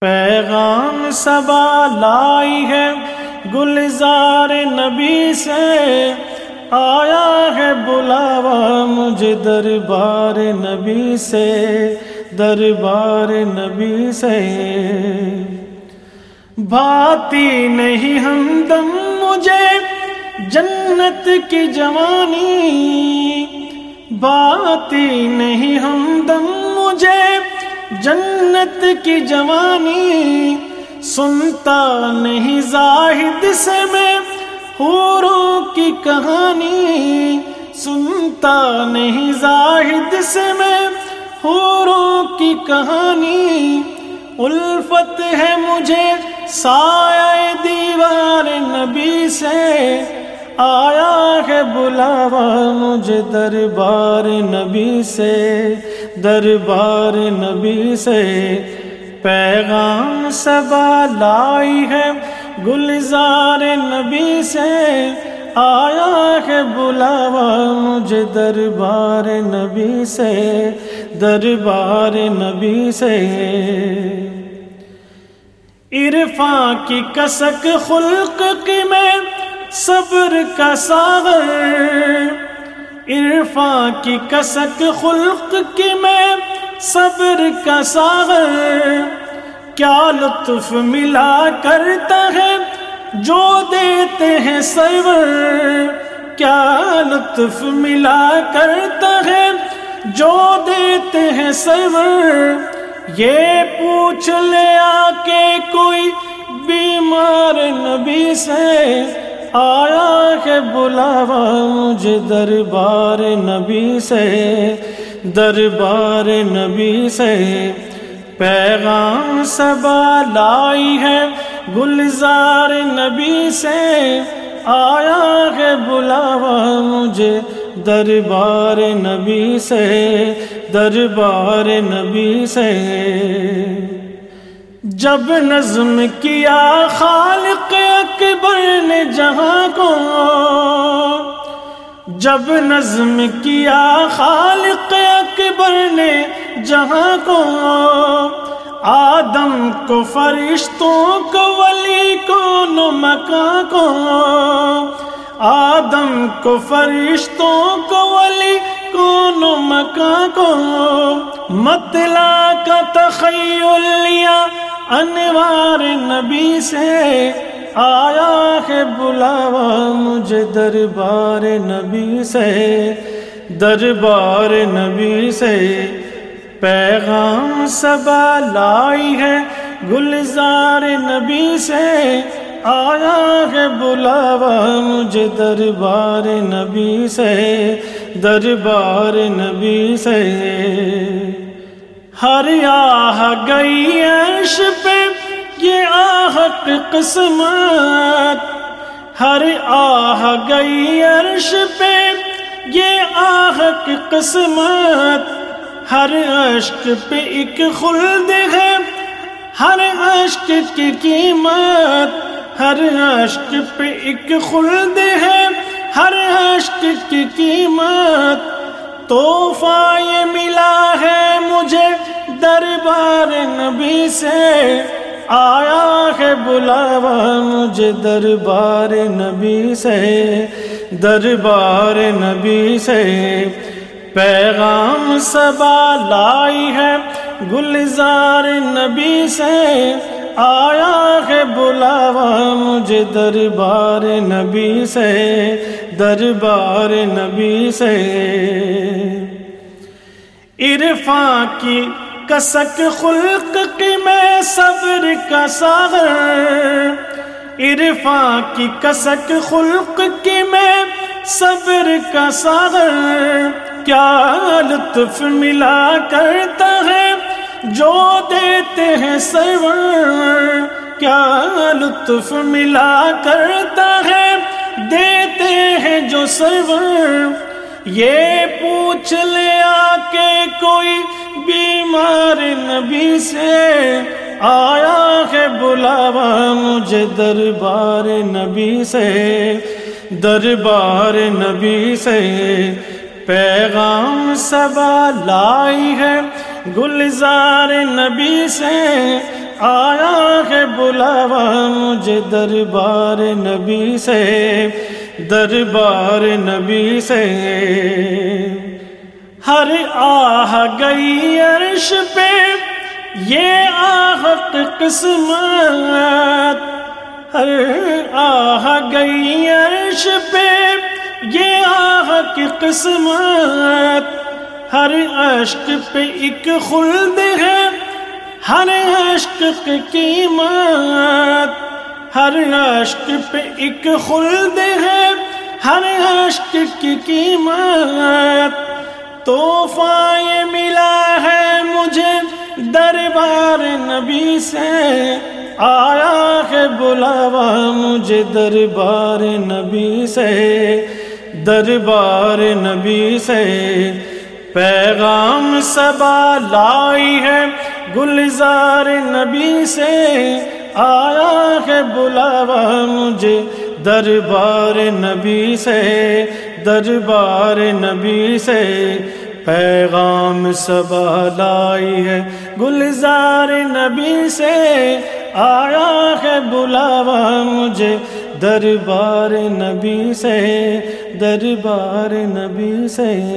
پیغام سبا لائی ہے، گلزار نبی سے آیا ہے بلاوا مجھے دربار نبی سے، دربار نبی سے۔ بھاتی نہیں ہمدم مجھے جنت کی جوانی۔ باتی نہیں ہمدم مجھے جنت کی جوانی سنتا نہیں زاہد سے میں، حوروں کی کہانی سنتا نہیں زاہد سے میں، حوروں کی کہانی الفت ہے مجھے سایہ دیوار نبی سے، آیا ہے بلاوا مجھے دربار نبی سے۔ دربار نبی سے پیغام سبا لائی ہے۔ گلزار نبی سے آیا ہے بلاوا مجھے دربار نبی سے، دربار نبی سے۔ عرفاں کی کسک خلق کی میں صبر کا ساغر۔ عرفاں کی کسک خلق کی میں صبر کا ساغر کیا لطف ملا کرتا ہے جو دیتے ہیں سرور کیا لطف ملا کرتا ہے جو دیتے ہیں سرور یہ پوچھ لے آ کے کوئی بیمار نبی سے آیا ہے بلاوا مجھے دربار نبی سے، دربار نبی سے۔ پیغام سبا لائی ہے گلزار نبی سے۔ آیا ہے بلاوا مجھے دربار نبی سے، دربار نبی سے۔ جب نظم کیا خالق اکبر نے جہاں کو، جب نظم کیا خالق اکبر نے جہاں کو، آدم کو، فرشتوں کو، ولی کو نمکا کو، آدم کو، فرشتوں کو، ولی کو نمکا کو۔ مطلع کا تخیل لیا انوار نبی سے آیا ہے بلاوا مجھے دربار نبی سے، دربار نبی سے پیغام سبا لائی ہے گلزار نبی سے آیا ہے بلاوا مجھے دربار نبی سے، دربار نبی سے۔ ہر آہ گئی عرش پہ یہ آہ قسمت، ہر آہ گئی عرش پہ یہ آہ کی قسمت۔ ہر عشق پہ ایک خلد ہے، ہر عشق کی قیمت۔ ہر عشق پہ ایک خلد ہے، ہر عشق کی قیمت۔ تحفہ یہ ملا دربار نبی سے آیا ہے بلاوا مجھے دربار نبی سے، دربار نبی سے۔ پیغام سبا لائی ہے گلزار نبی سے، آیا ہے بلاوا مجھے دربار نبی سے، دربار نبی سے۔ عرفاں کی کسک خلق کی میں صبر کا ساغر، عرفاں کی کسک خلق کی میں صبر کا ساغر۔ کیا لطف ملا کرتا ہے جو دیتے ہیں سرور؟ کیا لطف ملا کرتا ہے دیتے ہیں جو سرور؟ یہ پوچھ لے آ کے کوئی بیمار نبی سے آیا ہے بلاوا مجھے دربار نبی سے، دربار نبی سے۔ پیغام سبا لائی ہے گلزار نبی سے، آیا ہے بلاوا مجھے دربار نبی سے، دربار نبی سے۔ ہر آہ گئی عرش پہ، یہ آہ قسمت۔ ہر آہ گئی عرش پہ، یہ آہ کی قسمت۔ ہر عشق پہ ایک خلد ہے، ہر عشق کی قیمت۔ ہر عشق پہ ایک خلد ہے، ہر عشق کی قیمت۔ تحفہ یہ ملا ہے مجھے دربار نبی سے۔ آیا ہے بلاوا مجھے دربار نبی سے۔ دربار نبی سے۔ پیغام سبا لائی ہے گلزار نبی سے۔ آیا ہے بلاوا مجھے دربار نبی سے۔ دربار نبی سے پیغام سبا لائی ہے۔ گلزار نبی سے آیا ہے بلاوا مجھے۔ دربار نبی سے، دربار نبی سے۔